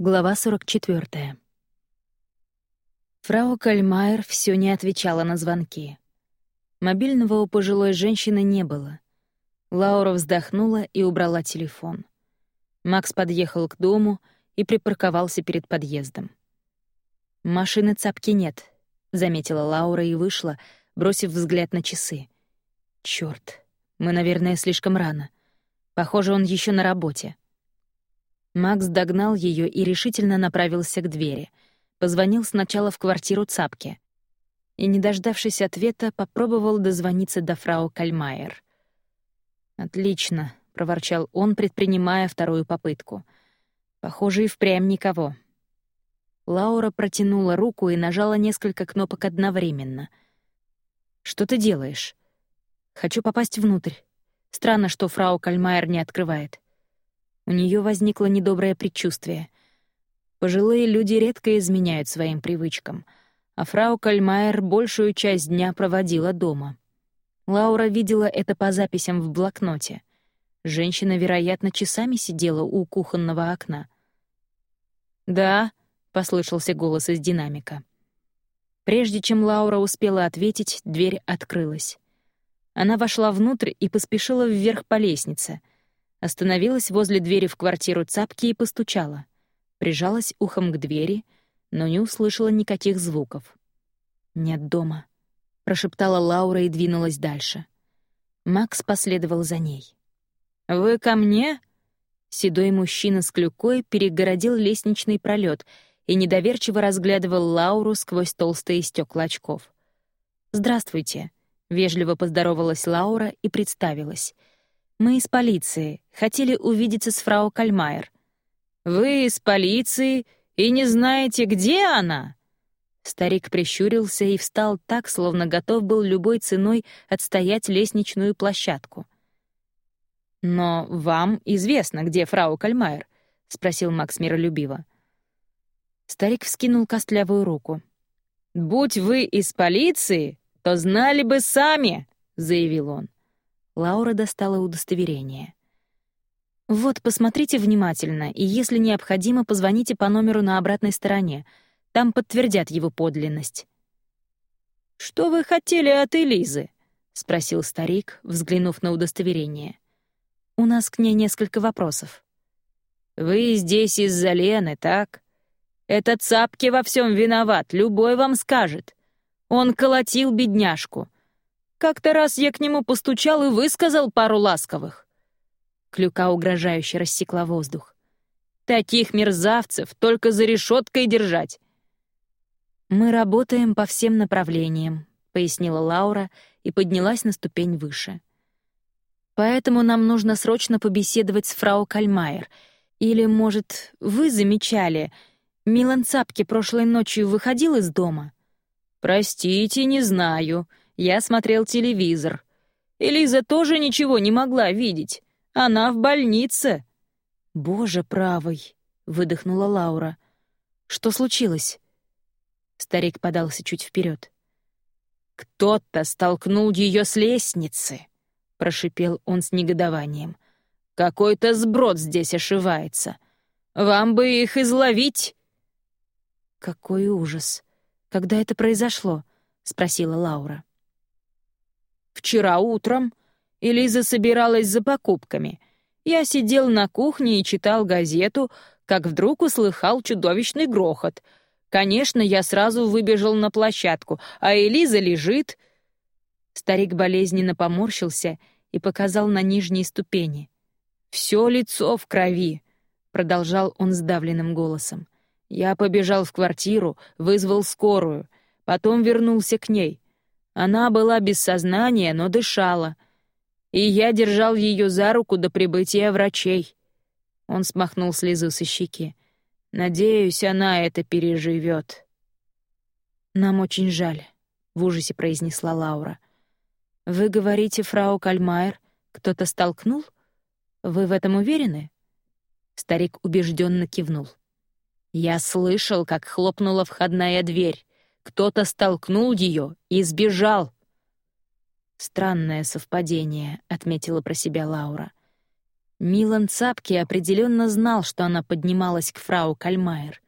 Глава 44. Фрау Кальмайер все не отвечала на звонки. Мобильного у пожилой женщины не было. Лаура вздохнула и убрала телефон. Макс подъехал к дому и припарковался перед подъездом. «Машины цапки нет», — заметила Лаура и вышла, бросив взгляд на часы. Черт, мы, наверное, слишком рано. Похоже, он еще на работе». Макс догнал ее и решительно направился к двери. Позвонил сначала в квартиру Цапки. И, не дождавшись ответа, попробовал дозвониться до фрау Кальмайер. «Отлично», — проворчал он, предпринимая вторую попытку. «Похоже, и впрямь никого». Лаура протянула руку и нажала несколько кнопок одновременно. «Что ты делаешь?» «Хочу попасть внутрь. Странно, что фрау Кальмайер не открывает». У нее возникло недоброе предчувствие. Пожилые люди редко изменяют своим привычкам, а фрау Кальмайер большую часть дня проводила дома. Лаура видела это по записям в блокноте. Женщина, вероятно, часами сидела у кухонного окна. «Да», — послышался голос из динамика. Прежде чем Лаура успела ответить, дверь открылась. Она вошла внутрь и поспешила вверх по лестнице — Остановилась возле двери в квартиру Цапки и постучала. Прижалась ухом к двери, но не услышала никаких звуков. «Нет дома», — прошептала Лаура и двинулась дальше. Макс последовал за ней. «Вы ко мне?» Седой мужчина с клюкой перегородил лестничный пролет и недоверчиво разглядывал Лауру сквозь толстые стекла очков. «Здравствуйте», — вежливо поздоровалась Лаура и представилась — «Мы из полиции. Хотели увидеться с фрау Кальмайер». «Вы из полиции и не знаете, где она?» Старик прищурился и встал так, словно готов был любой ценой отстоять лестничную площадку. «Но вам известно, где фрау Кальмайер?» — спросил Макс миролюбиво. Старик вскинул костлявую руку. «Будь вы из полиции, то знали бы сами», — заявил он. Лаура достала удостоверение. «Вот, посмотрите внимательно, и если необходимо, позвоните по номеру на обратной стороне. Там подтвердят его подлинность». «Что вы хотели от Элизы?» — спросил старик, взглянув на удостоверение. «У нас к ней несколько вопросов». «Вы здесь из-за Лены, так? Этот Цапки во всем виноват, любой вам скажет. Он колотил бедняжку. Как-то раз я к нему постучал и высказал пару ласковых. Клюка угрожающе рассекла воздух. Таких мерзавцев только за решеткой держать. «Мы работаем по всем направлениям», — пояснила Лаура и поднялась на ступень выше. «Поэтому нам нужно срочно побеседовать с фрау Кальмайер. Или, может, вы замечали, Милан Цапки прошлой ночью выходил из дома?» «Простите, не знаю», я смотрел телевизор. Элиза тоже ничего не могла видеть. Она в больнице. «Боже правый!» — выдохнула Лаура. «Что случилось?» Старик подался чуть вперед. «Кто-то столкнул ее с лестницы», — прошипел он с негодованием. «Какой-то сброд здесь ошивается. Вам бы их изловить!» «Какой ужас! Когда это произошло?» — спросила Лаура. Вчера утром Элиза собиралась за покупками. Я сидел на кухне и читал газету, как вдруг услыхал чудовищный грохот. Конечно, я сразу выбежал на площадку, а Элиза лежит... Старик болезненно поморщился и показал на нижней ступени. «Все лицо в крови», — продолжал он сдавленным голосом. «Я побежал в квартиру, вызвал скорую, потом вернулся к ней. Она была без сознания, но дышала. И я держал ее за руку до прибытия врачей. Он смахнул слезу со щеки. Надеюсь, она это переживет. Нам очень жаль, в ужасе произнесла Лаура. Вы говорите, фрау Кальмайер, кто-то столкнул? Вы в этом уверены? Старик убежденно кивнул. Я слышал, как хлопнула входная дверь. Кто-то столкнул ее и сбежал. «Странное совпадение», — отметила про себя Лаура. Милан Цапки определенно знал, что она поднималась к фрау Кальмайер.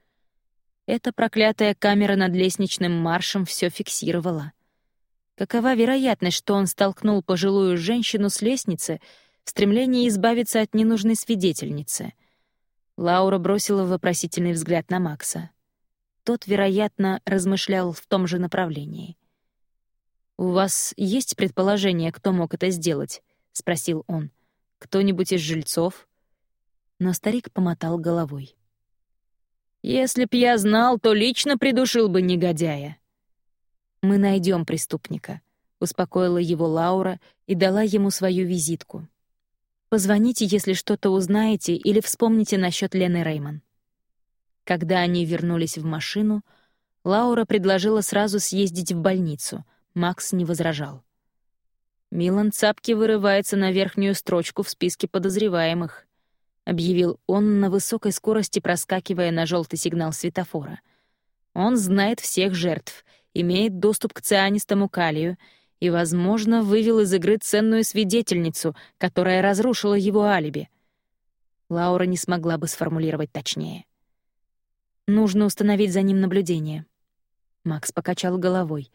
Эта проклятая камера над лестничным маршем все фиксировала. Какова вероятность, что он столкнул пожилую женщину с лестницы в стремлении избавиться от ненужной свидетельницы? Лаура бросила вопросительный взгляд на Макса. Тот, вероятно, размышлял в том же направлении. «У вас есть предположение, кто мог это сделать?» — спросил он. «Кто-нибудь из жильцов?» Но старик помотал головой. Если б я знал, то лично придушил бы негодяя. Мы найдем преступника, успокоила его Лаура и дала ему свою визитку. Позвоните, если что-то узнаете или вспомните насчет Лены Реймон. Когда они вернулись в машину, Лаура предложила сразу съездить в больницу. Макс не возражал. Милан Цапки вырывается на верхнюю строчку в списке подозреваемых. — объявил он на высокой скорости, проскакивая на желтый сигнал светофора. «Он знает всех жертв, имеет доступ к цианистому калию и, возможно, вывел из игры ценную свидетельницу, которая разрушила его алиби». Лаура не смогла бы сформулировать точнее. «Нужно установить за ним наблюдение». Макс покачал головой.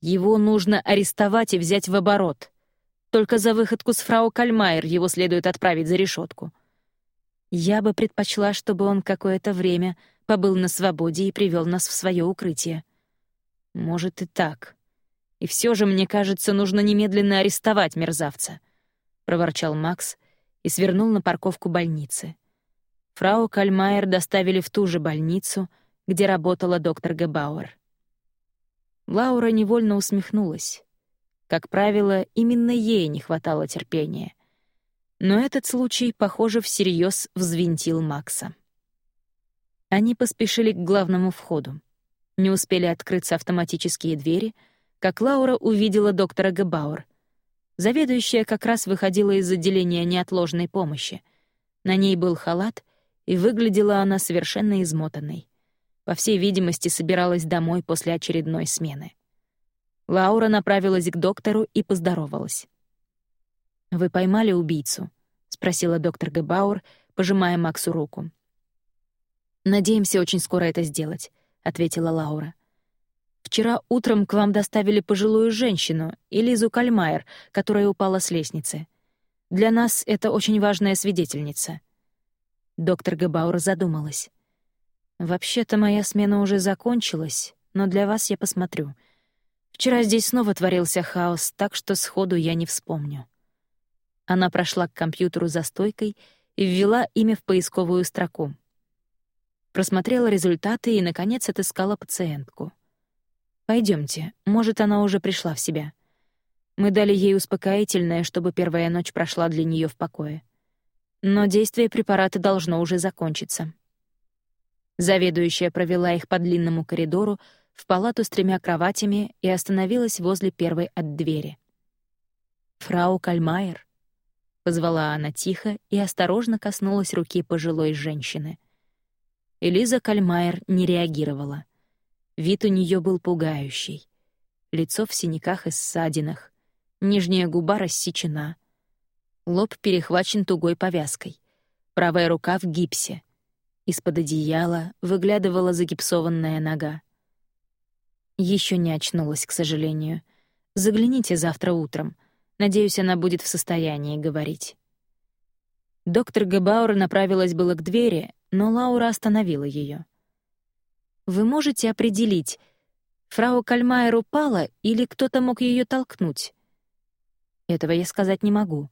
«Его нужно арестовать и взять в оборот. Только за выходку с фрау Кальмайер его следует отправить за решетку. Я бы предпочла, чтобы он какое-то время побыл на свободе и привел нас в свое укрытие. Может и так. И все же, мне кажется, нужно немедленно арестовать мерзавца, проворчал Макс и свернул на парковку больницы. Фрау Кальмайер доставили в ту же больницу, где работала доктор Гебауэр. Лаура невольно усмехнулась. Как правило, именно ей не хватало терпения. Но этот случай, похоже, всерьез взвинтил Макса. Они поспешили к главному входу. Не успели открыться автоматические двери, как Лаура увидела доктора Гебауэр. Заведующая как раз выходила из отделения неотложной помощи. На ней был халат, и выглядела она совершенно измотанной. По всей видимости, собиралась домой после очередной смены. Лаура направилась к доктору и поздоровалась. «Вы поймали убийцу?» — спросила доктор Гебауэр, пожимая Максу руку. «Надеемся очень скоро это сделать», — ответила Лаура. «Вчера утром к вам доставили пожилую женщину, Элизу Кальмайер, которая упала с лестницы. Для нас это очень важная свидетельница». Доктор Гебауэр задумалась. «Вообще-то моя смена уже закончилась, но для вас я посмотрю. Вчера здесь снова творился хаос, так что сходу я не вспомню». Она прошла к компьютеру за стойкой и ввела имя в поисковую строку. Просмотрела результаты и, наконец, отыскала пациентку. Пойдемте, может, она уже пришла в себя. Мы дали ей успокоительное, чтобы первая ночь прошла для нее в покое. Но действие препарата должно уже закончиться. Заведующая провела их по длинному коридору в палату с тремя кроватями и остановилась возле первой от двери. «Фрау Кальмайер», Позвала она тихо и осторожно коснулась руки пожилой женщины. Элиза Кальмайер не реагировала. Вид у нее был пугающий. Лицо в синяках и ссадинах, нижняя губа рассечена, лоб перехвачен тугой повязкой, правая рука в гипсе. Из-под одеяла выглядывала загипсованная нога. Еще не очнулась, к сожалению. Загляните завтра утром — Надеюсь, она будет в состоянии говорить. Доктор Гебауэр направилась было к двери, но Лаура остановила ее. «Вы можете определить, фрау Кальмайер упала или кто-то мог ее толкнуть?» «Этого я сказать не могу.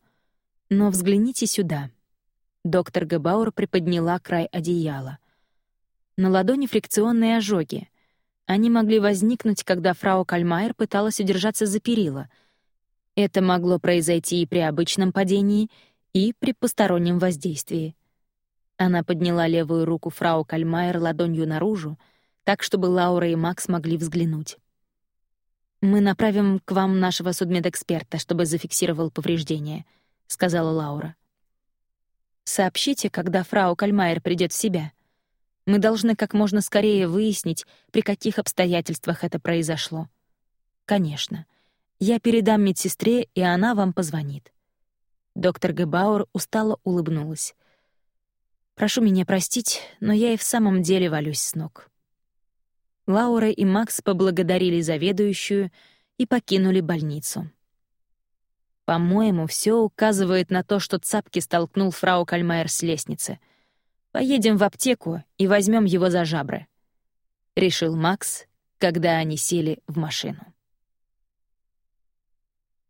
Но взгляните сюда». Доктор Гебауэр приподняла край одеяла. На ладони фрикционные ожоги. Они могли возникнуть, когда фрау Кальмайер пыталась удержаться за перила — это могло произойти и при обычном падении, и при постороннем воздействии. Она подняла левую руку фрау Кальмайер ладонью наружу, так, чтобы Лаура и Макс могли взглянуть. «Мы направим к вам нашего судмедэксперта, чтобы зафиксировал повреждения», — сказала Лаура. «Сообщите, когда фрау Кальмайер придет в себя. Мы должны как можно скорее выяснить, при каких обстоятельствах это произошло». «Конечно. Я передам медсестре, и она вам позвонит». Доктор Гебауэр устало улыбнулась. «Прошу меня простить, но я и в самом деле валюсь с ног». Лаура и Макс поблагодарили заведующую и покинули больницу. По-моему, все указывает на то, что Цапки столкнул фрау Кальмайер с лестницы. Поедем в аптеку и возьмем его за жабры. Решил Макс, когда они сели в машину.